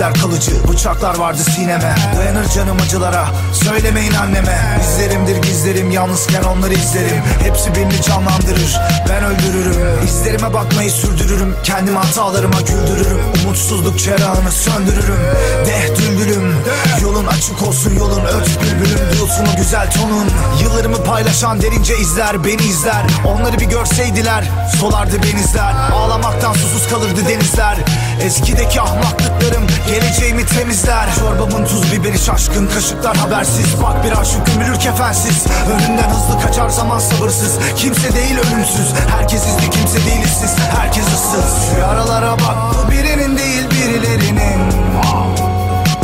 izler kalıcı Bıçaklar vardı sineme. Dayanır canım acılara Söylemeyin anneme. İzlerimdir gizlerim Yalnızken onları izlerim. Hepsi beni canlandırır Ben öldürürüm. İzlerime bakmayı sürdürürüm Kendim hatalarıma güldürürüm. Umutsuzluk çerağını söndürürüm. Deh düldülüm Yolun açık olsun yolun öt bülbülüm. Duyulsun o güzel tonun. Yıllarımı paylaşan derince izler Beni izler. Onları bir görseydiler Solardı benizler. Susuz kalırdı denizler. Eskideki ahmaklıklarım Geleceğimi temizler. Çorbamın tuz biberi şaşkın Kaşıklar habersiz. Bak bir aşık gömülür kefensiz. Önünden hızlı kaçar zaman sabırsız. Kimse değil ölümsüz. Herkes izli kimse değil işsiz. Herkes ıssız. Yaralara bak Bu birinin değil birilerinin.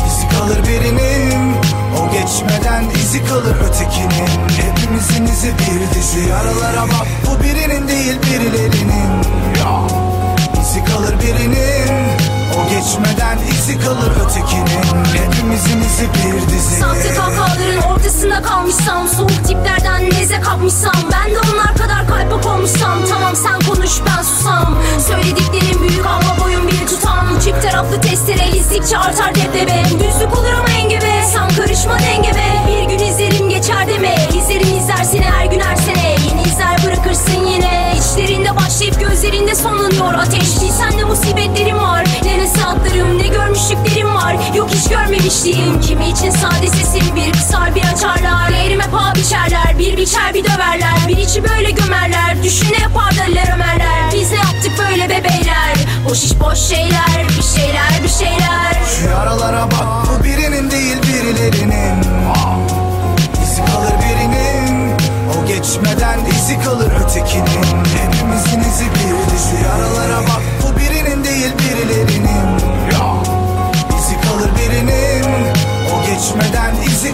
İzi kalır birinin O geçmeden izi kalır ötekinin. Hepimizin izi bir dizi. Yaralara bak Bu birinin değil birilerinin kalır ötekinin Hepimizin izi bir dizi. Sahte kahkahaların ortasında kalmışsam Soğuk tiplerden neze kapmışsam Ben de onlar kadar kalp olmuşsam Tamam sen konuş ben susam. Söylediklerim büyük ama boyun bir tutam. Çift taraflı testere izdikçe artar debdebe Düzlük olur ama engebe Sen karışma dengebe Bir gün izlerim geçer deme İzlerim izler seni her gün her sene. Yeni izler bırakırsın yine. İçlerinde başlayıp gözlerinde sonlanıyor ateş. Bilsen de musibetlerim var Ne nasihatlarım ne görmemişliğim Kimi için sade sesim? Bir kısar bir açarlar. Değerime paha biçerler Bir biçer bir döverler. Bir içi böyle gömerler. Düşün ne yaparlar ömerler. Biz ne yaptık böyle bebeyler? Boş iş boş şeyler. Bir şeyler bir şeyler. Şu yaralara bak. Bu birinin değil birilerinin. İzi kalır birinin. O geçmeden izi kalır ötekinin. Hepimizin izi bir. Dizi Yaralara bak. Bu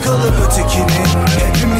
kalıp ötekinin. Hepimiz